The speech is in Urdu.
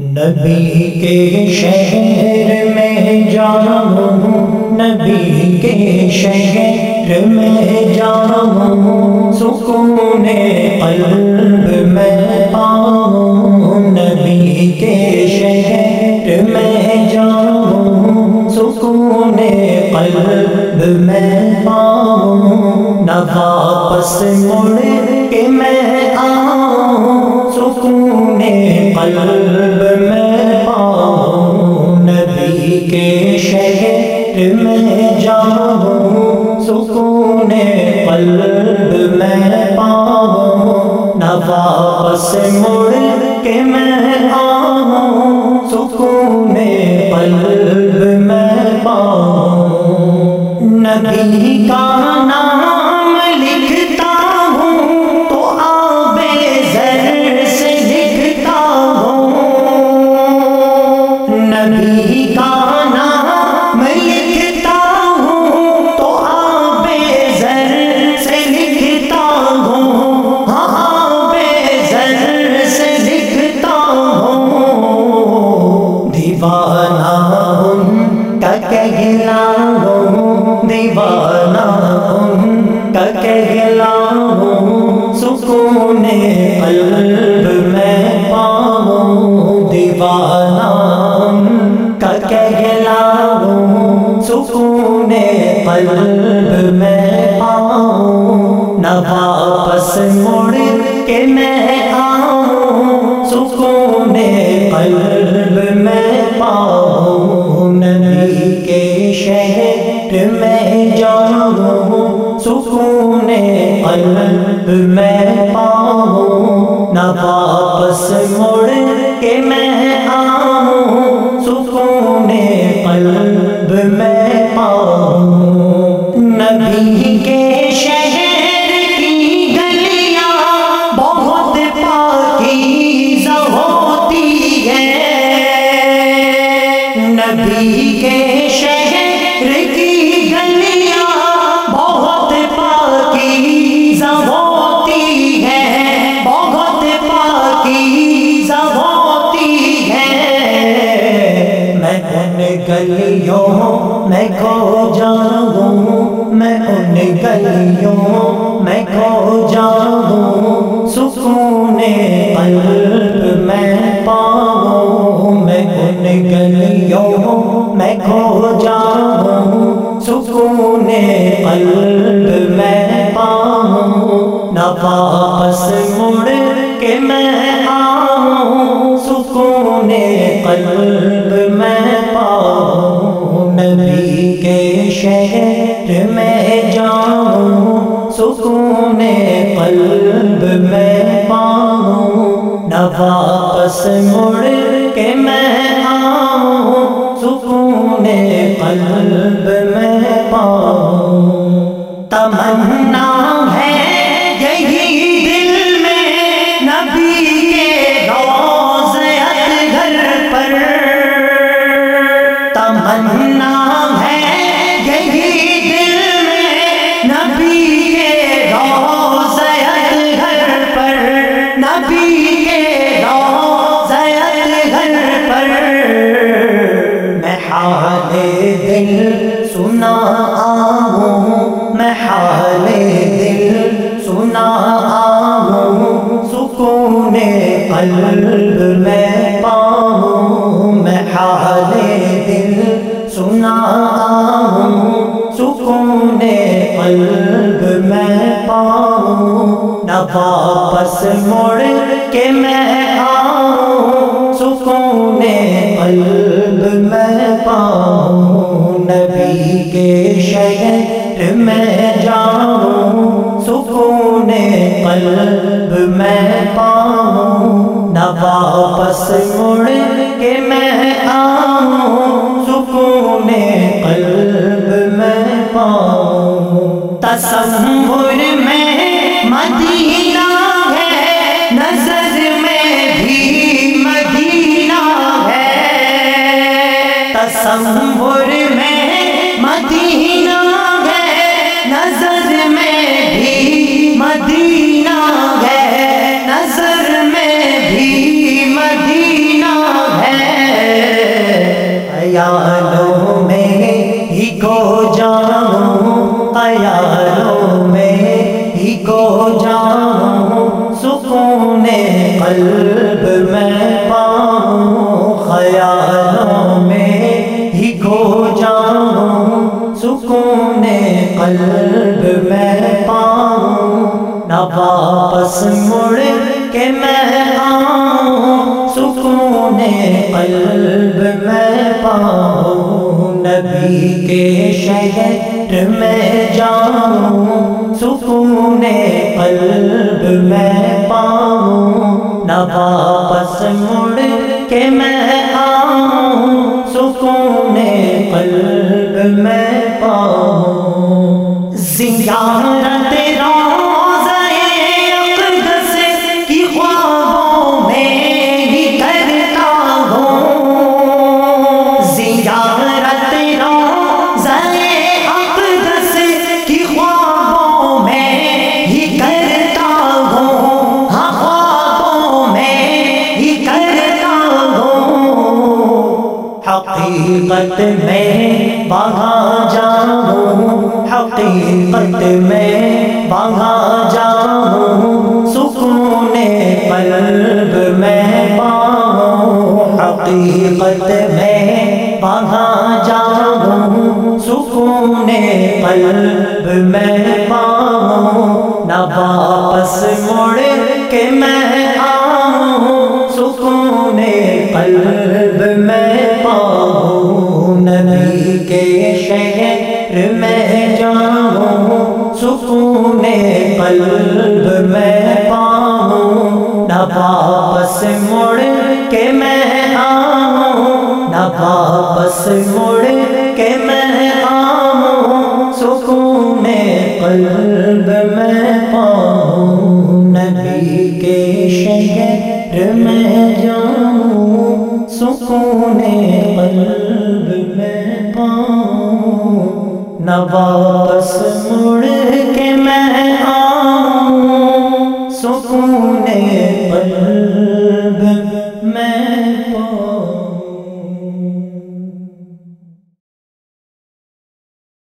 نبی کے شہر میں جاؤں نبی کے شہر میں جاؤں سکون قلب میں پاؤں نبی کے شہر میں جاؤں سکون قلب میں پاؤں نہ واپس مڑ کے میں آؤں، سکون قلب واپس مڑ کے میں آ قلب میں پاؤں نہ واپس مڑ کے میں آؤں۔ سکون قلب میں پاؤں، نبی کے شہر میں جاؤں۔ سکون قلب میں پاؤں، نہ واپس مڑ کے میں گلیوں میں کھو جاؤں، سکون قلب میں پاؤں، میں ان گلیوں میں کھو جاؤں، سکون قلب میں پاؤں، نہ واپس مڑ کے میں شہر میں جاؤں، سکون قلب میں پاؤں۔ نہ واپس مڑ کے میں آؤں، سکون قلب میں پاؤں۔ تمنا ہے یہی دل میں نبی کے روزت گھر پر۔ تمنا حال دل سنا آؤں میں حال دل سنا آؤں سکون قلب میں پاؤں، میں حال دل سنا آؤں سکون قلب میں پاؤں، نہ واپس مڑ قلب میں پاؤں نہ واپس مڑ کے میں آؤں، سکون قلب میں پاؤں۔ تصور میں مدینہ ہے، نظر میں بھی مدینہ ہے۔ تصور خیالوں میں ہی کھو جاؤں خیالوں میں ہی کھو جاؤں سکون قلب میں پاؤں، خیالوں میں ہی کھو جاؤں سکون قلب میں پاؤں۔ نہ واپس مڑ کے میں سکون قلب میں پاؤں نبی کے شہر میں جاؤں، سکون قلب میں پاؤں، نہ واپس مڑ کے میں حقیقت میں بہا جاؤں، حقیقت میں بہا جاؤں، سکون قلب میں پاؤں، حقیقت میں بہا جاؤں، سکون قلب میں پاؤں، نہ واپس مڑ کے میں سکون قلب میں پاؤں، نہ واپس مڑ کے میں آؤں، نہ واپس مڑ کے میں آؤں، سکون قلب میں پاؤں، نبی کے شہر میں جاؤں، سکون پاؤں مڑ کے میں آؤں سکون قلب